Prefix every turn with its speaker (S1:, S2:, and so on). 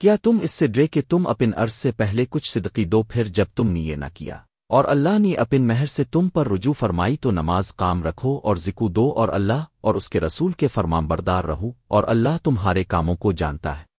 S1: کیا تم اس سے ڈرے کہ تم اپن عرض سے پہلے کچھ صدقی دو پھر جب تم نے یہ نہ کیا۔ اور اللہ نے اپن مہر سے تم پر رجوع فرمائی تو نماز کام رکھو اور ذکو دو اور اللہ اور اس کے رسول کے فرمام بردار رہو اور اللہ تمہارے کاموں کو جانتا ہے۔